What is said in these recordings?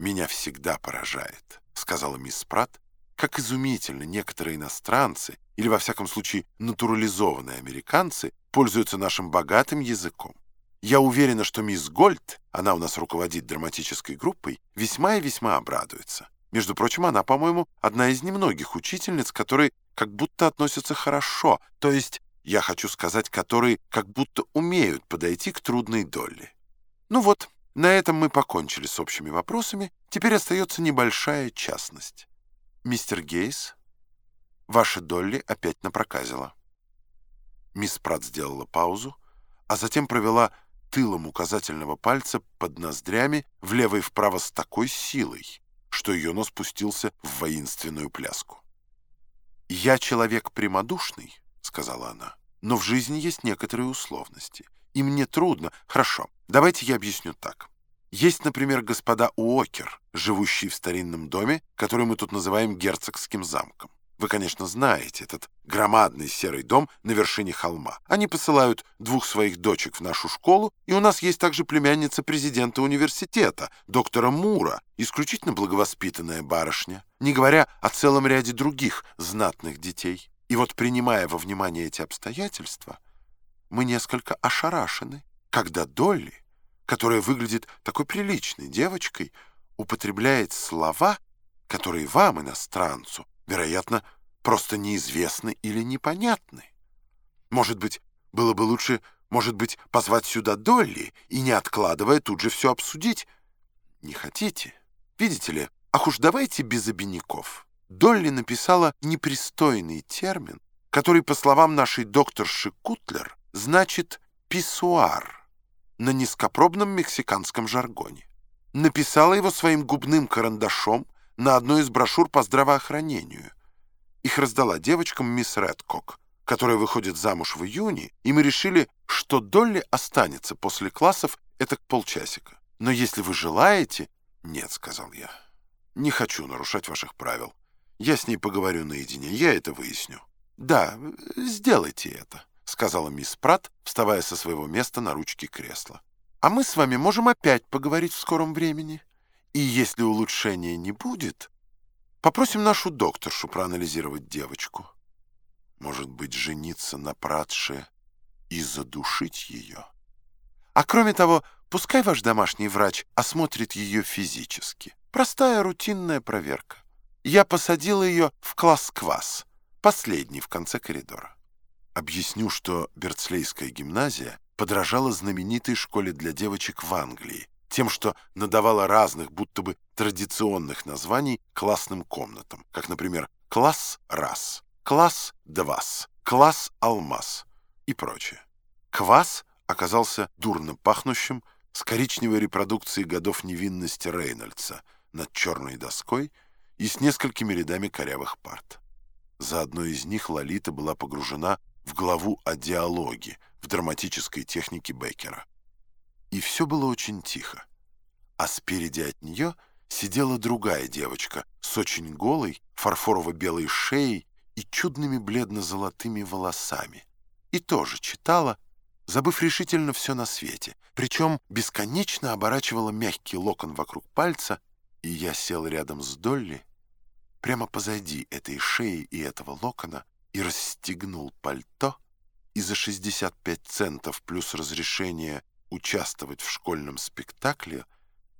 «Меня всегда поражает», — сказала мисс Пратт, «как изумительно некоторые иностранцы, или, во всяком случае, натурализованные американцы, пользуются нашим богатым языком. Я уверена, что мисс Гольд, она у нас руководит драматической группой, весьма и весьма обрадуется. Между прочим, она, по-моему, одна из немногих учительниц, которые как будто относятся хорошо, то есть, я хочу сказать, которые как будто умеют подойти к трудной доле. Ну вот, на этом мы покончили с общими вопросами. Теперь остается небольшая частность. Мистер Гейс, ваша Долли опять напроказила. Мисс Пратт сделала паузу, а затем провела тылом указательного пальца под ноздрями влево и вправо с такой силой, что ее нос пустился в воинственную пляску. «Я человек прямодушный», — сказала она, — «но в жизни есть некоторые условности, и мне трудно. Хорошо, давайте я объясню так. Есть, например, господа Уокер, живущие в старинном доме, который мы тут называем герцогским замком. Вы, конечно, знаете этот громадный серый дом на вершине холма. Они посылают двух своих дочек в нашу школу, и у нас есть также племянница президента университета, доктора Мура, исключительно благовоспитанная барышня, не говоря о целом ряде других знатных детей. И вот, принимая во внимание эти обстоятельства, мы несколько ошарашены, когда Долли которая выглядит такой приличной девочкой, употребляет слова, которые вам, иностранцу, вероятно, просто неизвестны или непонятны. Может быть, было бы лучше, может быть, позвать сюда Долли и, не откладывая, тут же все обсудить? Не хотите? Видите ли, ах уж давайте без обиняков. Долли написала непристойный термин, который, по словам нашей докторши Кутлер, значит «писсуар» на низкопробном мексиканском жаргоне. Написала его своим губным карандашом на одной из брошюр по здравоохранению. Их раздала девочкам мисс Редкок, которая выходит замуж в июне, и мы решили, что Долли останется после классов это полчасика. Но если вы желаете... Нет, сказал я. Не хочу нарушать ваших правил. Я с ней поговорю наедине, я это выясню. Да, сделайте это. — сказала мисс Пратт, вставая со своего места на ручке кресла. «А мы с вами можем опять поговорить в скором времени. И если улучшения не будет, попросим нашу докторшу проанализировать девочку. Может быть, жениться на Пратше и задушить ее? А кроме того, пускай ваш домашний врач осмотрит ее физически. Простая рутинная проверка. Я посадила ее в класс квас, последний в конце коридора. Объясню, что Берцлейская гимназия подражала знаменитой школе для девочек в Англии, тем, что надавала разных, будто бы традиционных названий классным комнатам, как, например, класс раз, класс двас, класс алмаз и прочее. Квас оказался дурно пахнущим с коричневой репродукцией годов невинности Рейнольдса над черной доской и с несколькими рядами корявых парт. За одной из них Лолита была погружена в главу о диалоге в драматической технике Беккера. И все было очень тихо. А спереди от нее сидела другая девочка с очень голой, фарфорово-белой шеей и чудными бледно-золотыми волосами. И тоже читала, забыв решительно все на свете, причем бесконечно оборачивала мягкий локон вокруг пальца, и я сел рядом с Долли, прямо позади этой шеи и этого локона, и расстегнул пальто, и за 65 центов плюс разрешение участвовать в школьном спектакле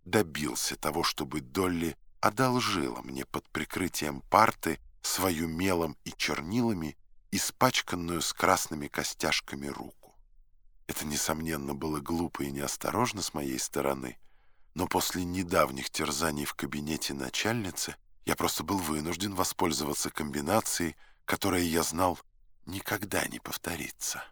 добился того, чтобы Долли одолжила мне под прикрытием парты свою мелом и чернилами испачканную с красными костяшками руку. Это, несомненно, было глупо и неосторожно с моей стороны, но после недавних терзаний в кабинете начальницы я просто был вынужден воспользоваться комбинацией, которое я знал никогда не повторится.